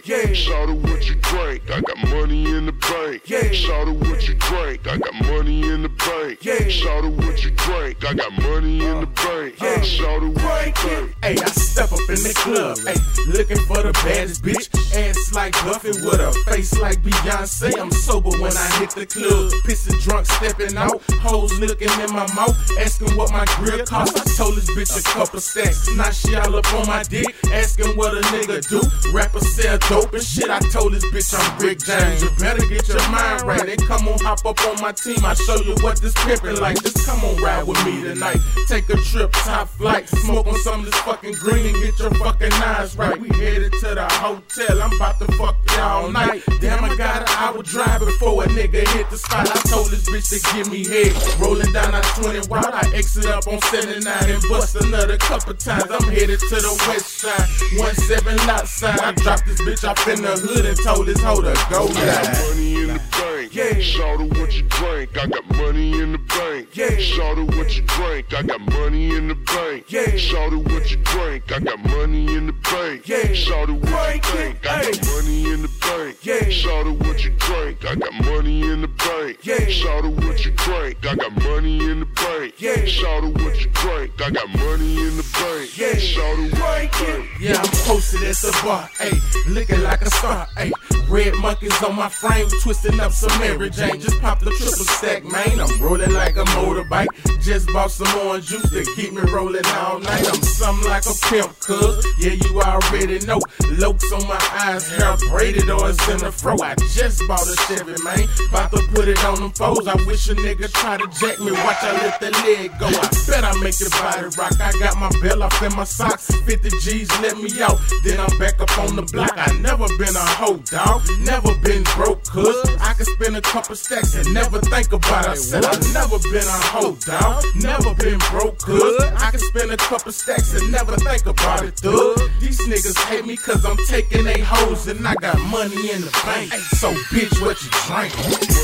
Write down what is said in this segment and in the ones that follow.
bank. Yeah. Shout out what you drink. I got money in the bank. Yeah. Shout out what you drink. I got money in the bank. Yeah. Shout out what you drink. I got money in the bank. Uh, yeah. Shout out what you drink. Hey, I step up in the club, hey, looking for the baddest bitch. Ass like Buffy with a face like Beyonce. I'm sober when I hit the club, pissing drunk, stepping out. Hoes looking in my mouth, asking what my grill cost. I told this bitch a couple stacks. Now she all up on my dick, asking what a nigga do. Rapper sell dope and shit. I told this bitch I'm Rick James. You better get your mind right and come on, hop up on my team. I show you what this pimpin' like. Just come on, ride with me tonight. Take a trip, top flight, smoke on some of this fucking green and get your fucking eyes right. We headed to the hotel. I'm about to fuck y'all night. Damn, I got an hour drive before a nigga hit the spot. I told this bitch to give me head. Rolling down I 20 wild. I exit up on 79 and bust another couple times. I'm headed to the west side. 17 lot side. I dropped this bitch off in the hood and told this hoe to go I money in the bank. Yeah. Shout out what you drink. I got money in the bank. Yeah. Shout out what you drink. I got money in the bank. Yeah. Shout out what you drink. I got money in the bank. Yeah. Shout out what you drink. I got money in the bank. Yeah. Shout out what you drink. I got money in the bank. Yeah. Shout out what you drink. I got money in the bank. Yeah. Shout out what you drink. I got money in the bank. Yeah. Shout out what you drink. Yeah, I'm posted at the bar, ayy, looking like a star, ayy. Red monkeys on my frame, twisting up some Mary Jane. Just popped the triple stack, man. I'm rolling like a motorbike. Just bought some orange juice to keep me rolling all night. I'm something like a pimp, cuz. Yeah, you already know. Locs on my eyes, hair braided or it's in the fro. I just bought a Chevy, man. About to put it on them foes. I wish a nigga try to jack me. Watch I let the leg go. I bet I make your body rock. I got my bell off in my socks. 50 G's let me out. Then I'm back up on the block. I never been a hoe, dog. Never been broke, cuz. I could spend a couple stacks and never think about it. I said I never been a hoe, dog. Never been broke, cuz. I could spend a couple stacks and never think about it, thug. These niggas hate me cause I'm taking they hoes and I got money in the bank. So, bitch, what you drink?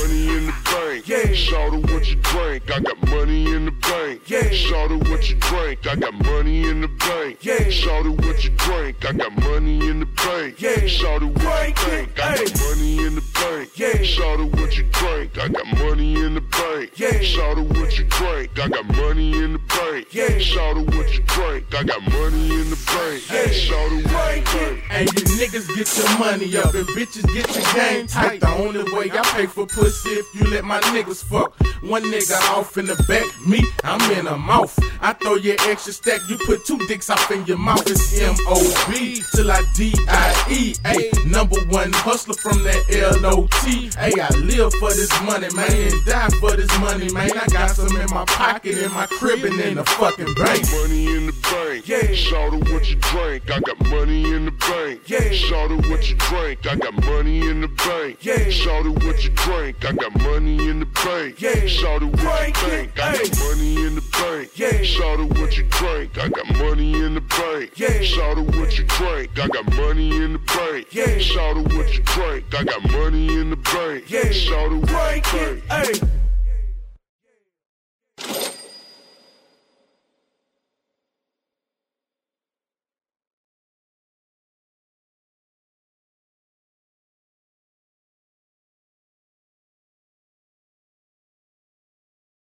money in the bank. Yeah. Shout out what you drink. I got money in the bank. Yeah. Shout out what you drink. I got money in the bank. Yeah. Shout out what you drink. I got money in the bank. Yeah. Shout out what you drink. I money in the bank. Yeah. Shout out what you drink. I got money in the bank. Yeah. Shout out what you drink. I got money in the bank. Yeah. Shout out what you drink. I got money in the bank. Yeah. Shout out what you drink. And you niggas get your money up and bitches get your game tight. The only way I pay for pussy if you let my niggas fuck. One nigga off in the back, me, I'm in the mouth. I throw your extra stack, you put two dicks off in your mouth. It's M-O-B till I D-I-E. Ay, number one hustler from that L-O-T. Hey, I live for this money, man, and die for this money, man. I got some in my pocket, in my crib, and in the fucking bank. Money in the bank. Yeah. Shout out what you drink. I got money in the bank. Yeah. Shout out what you drink. I got money in the bank. Yeah. Shout out what you drink. I got money in the bank. Yeah. Shout out what you drink. I got money in the bank. Yeah. Shout out what you drink. I got money in the bank. Yeah. Shout out what you drink. I got money in the bank. Yeah. Shout out what you drink. I got money in the bank. Yeah. Shout out what you drink. Hey.